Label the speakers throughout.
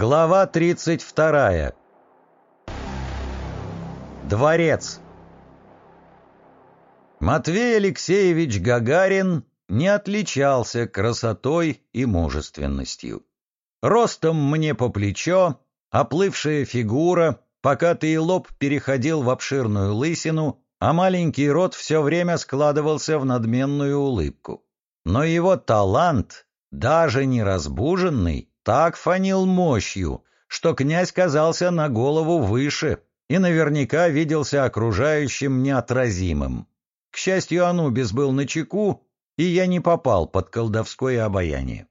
Speaker 1: Глава 32. Дворец. Матвей Алексеевич Гагарин не отличался красотой и мужественностью. Ростом мне по плечо, оплывшая фигура, покатый лоб переходил в обширную лысину, а маленький рот все время складывался в надменную улыбку. Но его талант, даже не разбуженный, так фанил мощью, что князь казался на голову выше и наверняка виделся окружающим неотразимым. К счастью, Анубис был на чеку, и я не попал под колдовское обаяние.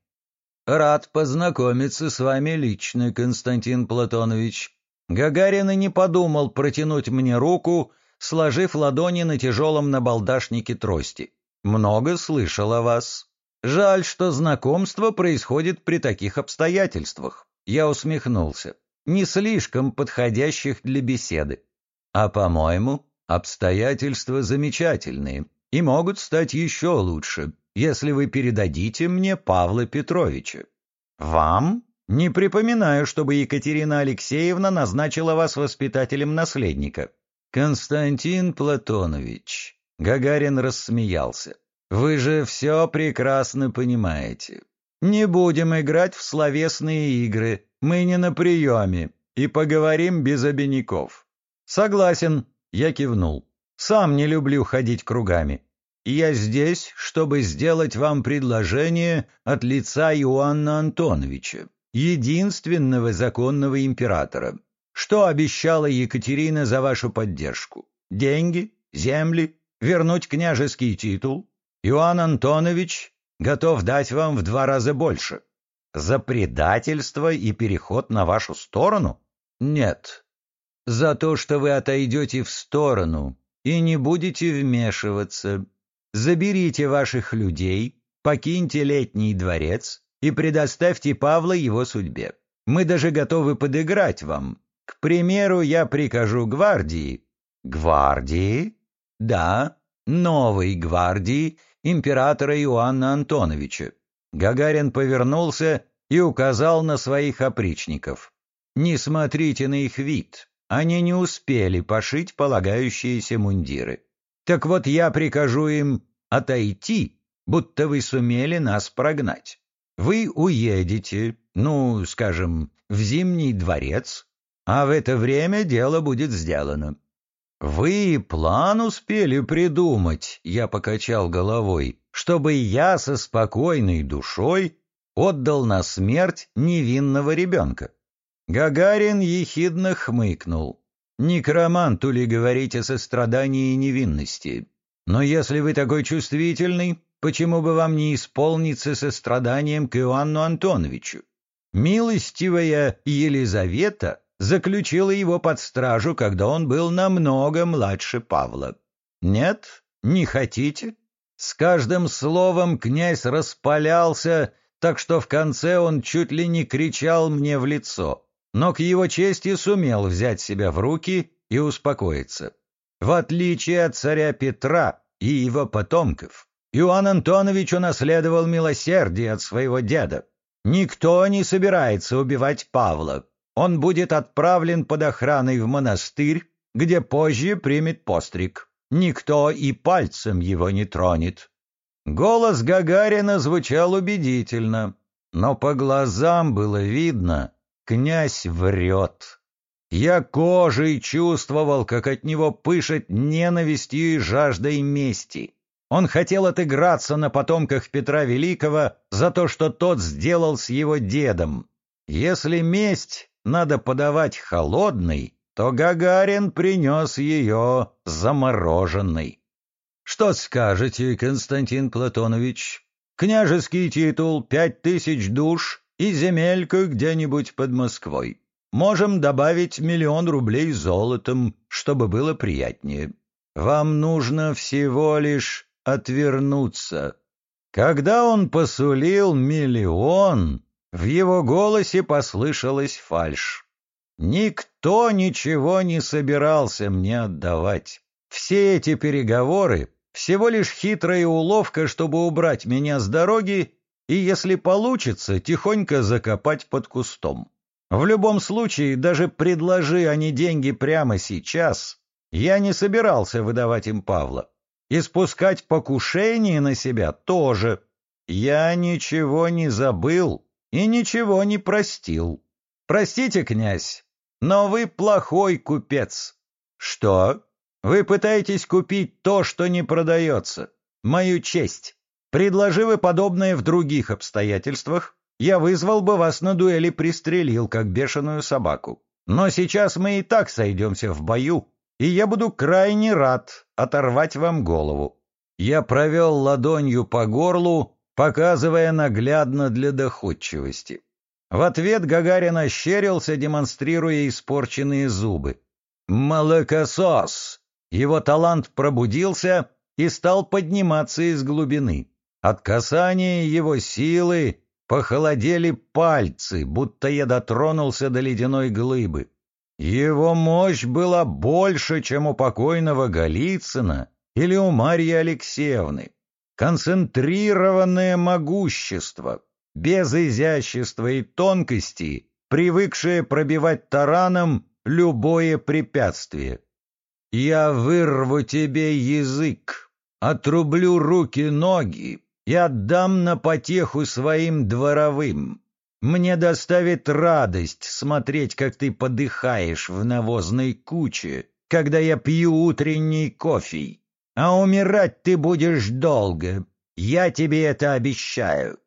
Speaker 1: «Рад познакомиться с вами лично, Константин Платонович». Гагарин и не подумал протянуть мне руку, сложив ладони на тяжелом набалдашнике трости. «Много слышал о вас. Жаль, что знакомство происходит при таких обстоятельствах. Я усмехнулся. Не слишком подходящих для беседы. А, по-моему, обстоятельства замечательные и могут стать еще лучше, если вы передадите мне Павла Петровича. Вам? Не припоминаю, чтобы Екатерина Алексеевна назначила вас воспитателем наследника. Константин Платонович. Гагарин рассмеялся. Вы же все прекрасно понимаете. Не будем играть в словесные игры, мы не на приеме, и поговорим без обиняков. Согласен, я кивнул. Сам не люблю ходить кругами. Я здесь, чтобы сделать вам предложение от лица Иоанна Антоновича, единственного законного императора. Что обещала Екатерина за вашу поддержку? Деньги? Земли? Вернуть княжеский титул? Иоанн Антонович готов дать вам в два раза больше. За предательство и переход на вашу сторону? Нет. За то, что вы отойдете в сторону и не будете вмешиваться. Заберите ваших людей, покиньте летний дворец и предоставьте Павла его судьбе. Мы даже готовы подыграть вам. К примеру, я прикажу гвардии. Гвардии? Да, новой гвардии императора Иоанна Антоновича. Гагарин повернулся и указал на своих опричников. «Не смотрите на их вид, они не успели пошить полагающиеся мундиры. Так вот я прикажу им отойти, будто вы сумели нас прогнать. Вы уедете, ну, скажем, в Зимний дворец, а в это время дело будет сделано. «Вы план успели придумать», — я покачал головой, «чтобы я со спокойной душой отдал на смерть невинного ребенка». Гагарин ехидно хмыкнул. «Некроманту ли говорить о сострадании невинности? Но если вы такой чувствительный, почему бы вам не исполниться состраданием к Иоанну Антоновичу? Милостивая Елизавета заключила его под стражу, когда он был намного младше Павла. Нет, не хотите? С каждым словом князь распалялся, так что в конце он чуть ли не кричал мне в лицо, но к его чести сумел взять себя в руки и успокоиться. В отличие от царя Петра и его потомков, Иоанн Антонович унаследовал милосердие от своего деда. Никто не собирается убивать Павла, он будет отправлен под охраной в монастырь, где позже примет постриг. Никто и пальцем его не тронет. Голос Гагарина звучал убедительно, но по глазам было видно, князь врет. Я кожей чувствовал, как от него пышет ненавистью и жаждой мести. Он хотел отыграться на потомках Петра Великого за то, что тот сделал с его дедом. Если месть надо подавать холодный, то Гагарин принес ее замороженной. Что скажете, Константин Платонович? Княжеский титул, пять тысяч душ и земелька где-нибудь под Москвой. Можем добавить миллион рублей золотом, чтобы было приятнее. Вам нужно всего лишь отвернуться. Когда он посулил миллион, в его голосе послышалась фальшь. Никто ничего не собирался мне отдавать. Все эти переговоры — всего лишь хитрая уловка, чтобы убрать меня с дороги и, если получится, тихонько закопать под кустом. В любом случае, даже предложи они деньги прямо сейчас, я не собирался выдавать им Павла. И спускать покушение на себя тоже. Я ничего не забыл и ничего не простил. Простите, князь, но вы плохой купец. Что? Вы пытаетесь купить то, что не продается. Мою честь. Предложи вы подобное в других обстоятельствах, я вызвал бы вас на дуэли пристрелил, как бешеную собаку. Но сейчас мы и так сойдемся в бою, и я буду крайне рад оторвать вам голову. Я провел ладонью по горлу, показывая наглядно для доходчивости. В ответ Гагарин ощерился, демонстрируя испорченные зубы. «Молокосос!» Его талант пробудился и стал подниматься из глубины. От касания его силы похолодели пальцы, будто я дотронулся до ледяной глыбы. Его мощь была больше, чем у покойного Голицына или у Марьи Алексеевны. Концентрированное могущество, без изящества и тонкости, привыкшее пробивать тараном любое препятствие. «Я вырву тебе язык, отрублю руки-ноги и отдам на потеху своим дворовым. Мне доставит радость смотреть, как ты подыхаешь в навозной куче, когда я пью утренний кофе. А умирать ты будешь долго, я тебе это обещаю.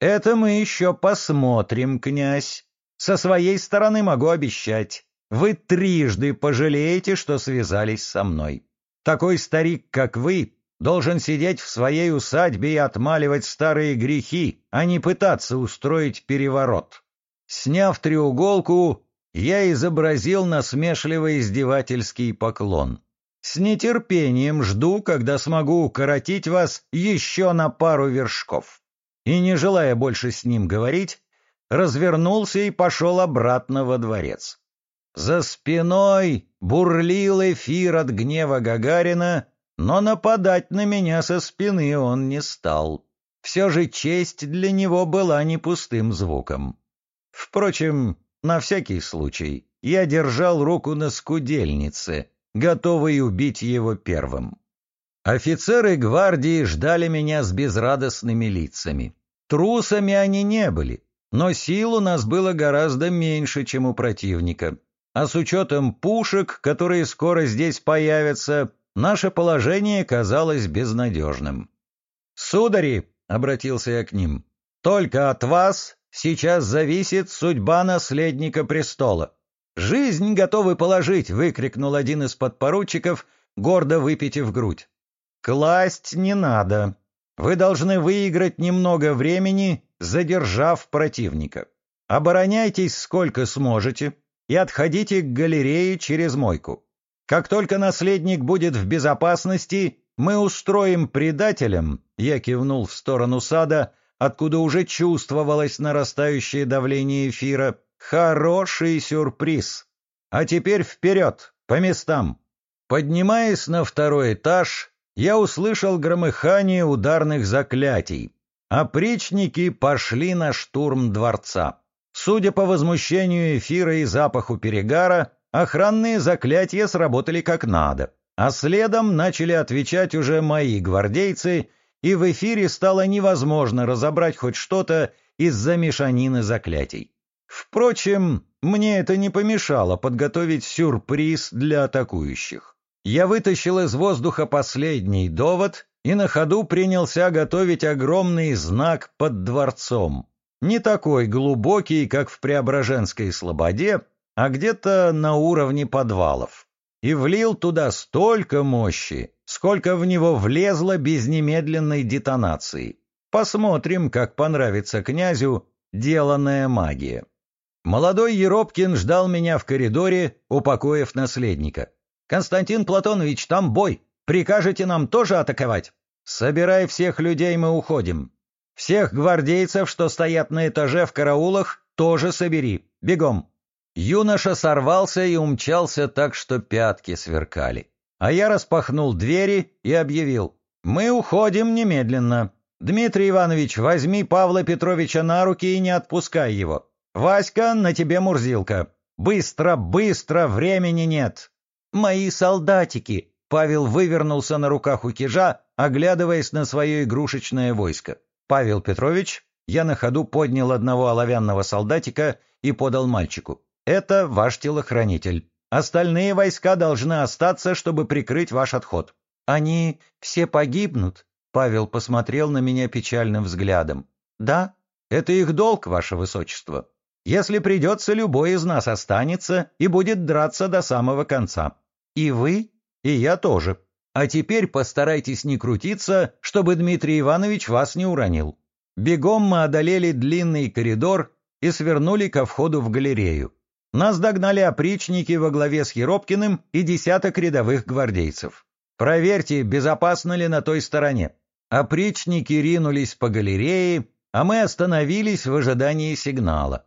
Speaker 1: Это мы еще посмотрим, князь. Со своей стороны могу обещать. Вы трижды пожалеете, что связались со мной. Такой старик, как вы, должен сидеть в своей усадьбе и отмаливать старые грехи, а не пытаться устроить переворот. Сняв треуголку, я изобразил насмешливо издевательский поклон. С нетерпением жду, когда смогу укоротить вас еще на пару вершков. И, не желая больше с ним говорить, развернулся и пошел обратно во дворец. За спиной бурлил эфир от гнева Гагарина, но нападать на меня со спины он не стал. Все же честь для него была не пустым звуком. Впрочем, на всякий случай, я держал руку на скудельнице, готовый убить его первым. Офицеры гвардии ждали меня с безрадостными лицами. Трусами они не были, но сил у нас было гораздо меньше, чем у противника. А с учетом пушек, которые скоро здесь появятся, наше положение казалось безнадежным. «Судари», — обратился я к ним, — «только от вас сейчас зависит судьба наследника престола». «Жизнь готовы положить!» — выкрикнул один из подпоручиков, гордо выпитив грудь. «Класть не надо. Вы должны выиграть немного времени, задержав противника. Обороняйтесь сколько сможете и отходите к галерее через мойку. Как только наследник будет в безопасности, мы устроим предателям, я кивнул в сторону сада, откуда уже чувствовалось нарастающее давление эфира, хороший сюрприз. А теперь вперед, по местам. Поднимаясь на второй этаж, я услышал громыхание ударных заклятий. Опричники пошли на штурм дворца. Судя по возмущению эфира и запаху перегара, Охранные заклятия сработали как надо, а следом начали отвечать уже мои гвардейцы, и в эфире стало невозможно разобрать хоть что-то из-за мешанины заклятий. Впрочем, мне это не помешало подготовить сюрприз для атакующих. Я вытащил из воздуха последний довод и на ходу принялся готовить огромный знак под дворцом. Не такой глубокий, как в Преображенской слободе, а где-то на уровне подвалов, и влил туда столько мощи, сколько в него влезло без немедленной детонации. Посмотрим, как понравится князю деланная магия. Молодой Еропкин ждал меня в коридоре, упокоив наследника. «Константин Платонович, там бой. Прикажете нам тоже атаковать?» «Собирай всех людей, мы уходим. Всех гвардейцев, что стоят на этаже в караулах, тоже собери. Бегом!» Юноша сорвался и умчался так, что пятки сверкали. А я распахнул двери и объявил. «Мы уходим немедленно. Дмитрий Иванович, возьми Павла Петровича на руки и не отпускай его. Васька, на тебе Мурзилка! Быстро, быстро, времени нет!» «Мои солдатики!» Павел вывернулся на руках у кижа, оглядываясь на свое игрушечное войско. «Павел Петрович, я на ходу поднял одного оловянного солдатика и подал мальчику. «Это ваш телохранитель. Остальные войска должны остаться, чтобы прикрыть ваш отход». «Они все погибнут?» Павел посмотрел на меня печальным взглядом. «Да, это их долг, ваше высочество. Если придется, любой из нас останется и будет драться до самого конца. И вы, и я тоже. А теперь постарайтесь не крутиться, чтобы Дмитрий Иванович вас не уронил». Бегом мы одолели длинный коридор и свернули ко входу в галерею. Нас догнали опричники во главе с Еропкиным и десяток рядовых гвардейцев. Проверьте, безопасно ли на той стороне. Опричники ринулись по галерее, а мы остановились в ожидании сигнала.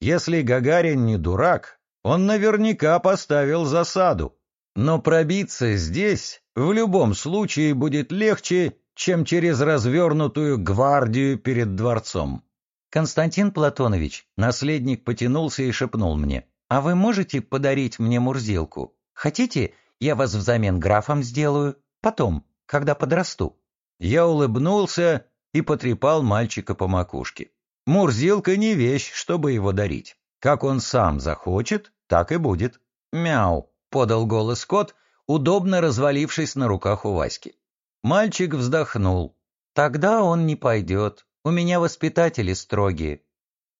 Speaker 1: Если Гагарин не дурак, он наверняка поставил засаду. Но пробиться здесь в любом случае будет легче, чем через развернутую гвардию перед дворцом. Константин Платонович, наследник потянулся и шепнул мне, «А вы можете подарить мне Мурзилку? Хотите, я вас взамен графом сделаю? Потом, когда подрасту». Я улыбнулся и потрепал мальчика по макушке. Мурзилка не вещь, чтобы его дарить. Как он сам захочет, так и будет. «Мяу», — подал голос кот, удобно развалившись на руках у Васьки. Мальчик вздохнул. «Тогда он не пойдет. У меня воспитатели строгие».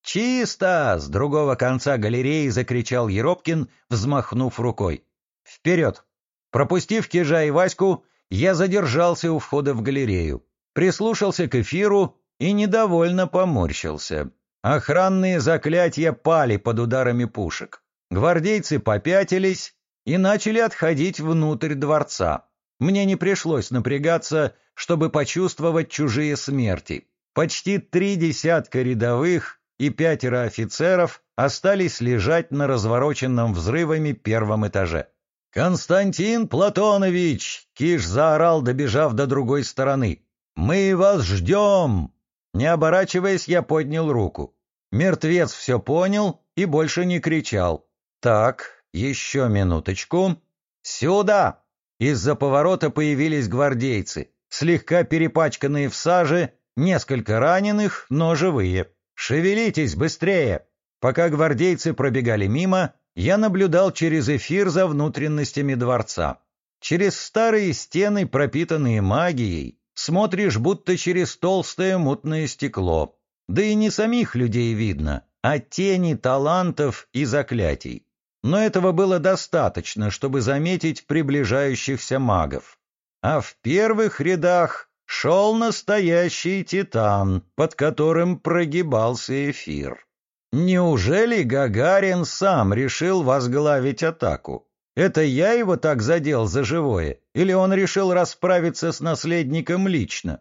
Speaker 1: «Чисто!» — с другого конца галереи закричал Еропкин, взмахнув рукой. «Вперед!» Пропустив Кижа и Ваську, я задержался у входа в галерею, прислушался к эфиру и недовольно поморщился. Охранные заклятия пали под ударами пушек. Гвардейцы попятились и начали отходить внутрь дворца. Мне не пришлось напрягаться, чтобы почувствовать чужие смерти. Почти три десятка рядовых и пятеро офицеров остались лежать на развороченном взрывами первом этаже. «Константин Платонович!» — Киш заорал, добежав до другой стороны. «Мы вас ждем!» Не оборачиваясь, я поднял руку. Мертвец все понял и больше не кричал. «Так, еще минуточку. Сюда!» Из-за поворота появились гвардейцы, слегка перепачканные в саже, несколько раненых, но живые. «Шевелитесь быстрее!» Пока гвардейцы пробегали мимо, я наблюдал через эфир за внутренностями дворца. Через старые стены, пропитанные магией, смотришь будто через толстое мутное стекло. Да и не самих людей видно, а тени талантов и заклятий но этого было достаточно, чтобы заметить приближающихся магов. А в первых рядах шел настоящий титан, под которым прогибался эфир. Неужели Гагарин сам решил возглавить атаку? Это я его так задел за живое, или он решил расправиться с наследником лично?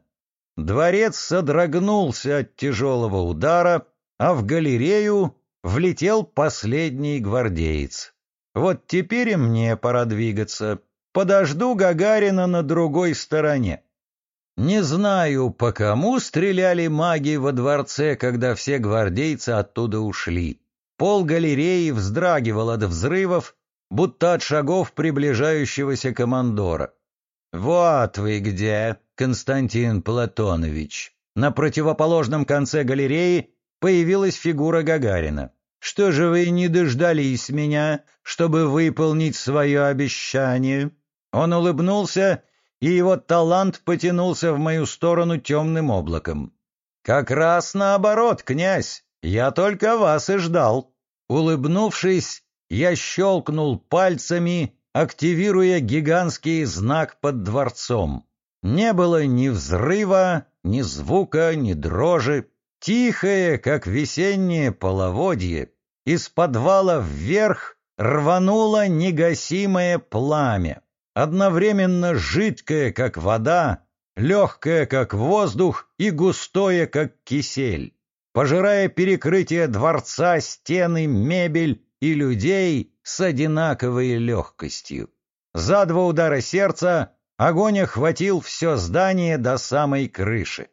Speaker 1: Дворец содрогнулся от тяжелого удара, а в галерею влетел последний гвардеец. Вот теперь и мне пора двигаться. Подожду Гагарина на другой стороне. Не знаю, по кому стреляли маги во дворце, когда все гвардейцы оттуда ушли. Пол галереи вздрагивал от взрывов, будто от шагов приближающегося командора. «Вот вы где, Константин Платонович!» На противоположном конце галереи появилась фигура Гагарина. Что же вы не дождались меня, чтобы выполнить свое обещание?» Он улыбнулся, и его талант потянулся в мою сторону темным облаком. «Как раз наоборот, князь, я только вас и ждал». Улыбнувшись, я щелкнул пальцами, активируя гигантский знак под дворцом. Не было ни взрыва, ни звука, ни дрожи. Тихое, как весеннее половодье, из подвала вверх рвануло негасимое пламя, одновременно жидкое, как вода, легкое, как воздух, и густое, как кисель, пожирая перекрытие дворца, стены, мебель и людей с одинаковой легкостью. За два удара сердца огонь охватил все здание до самой крыши.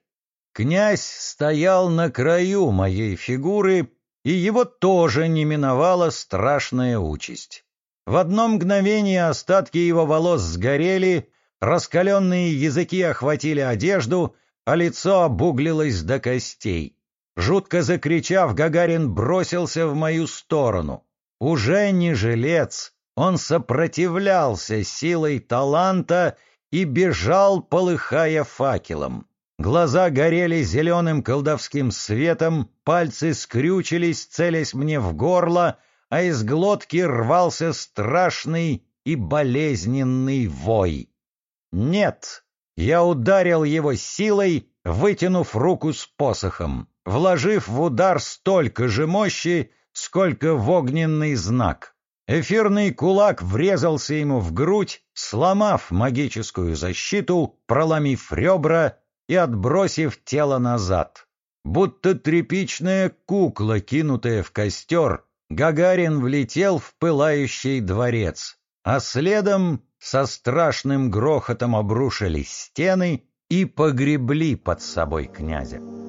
Speaker 1: Князь стоял на краю моей фигуры, и его тоже не миновала страшная участь. В одно мгновение остатки его волос сгорели, раскаленные языки охватили одежду, а лицо обуглилось до костей. Жутко закричав, Гагарин бросился в мою сторону. Уже не жилец, он сопротивлялся силой таланта и бежал, полыхая факелом. Глаза горели зеленым колдовским светом, пальцы скрючились, целясь мне в горло, а из глотки рвался страшный и болезненный вой. Нет, я ударил его силой, вытянув руку с посохом, вложив в удар столько же мощи, сколько в огненный знак. Эфирный кулак врезался ему в грудь, сломав магическую защиту, проломив ребра и отбросив тело назад. Будто тряпичная кукла, кинутая в костер, Гагарин влетел в пылающий дворец, а следом со страшным грохотом обрушились стены и погребли под собой князя.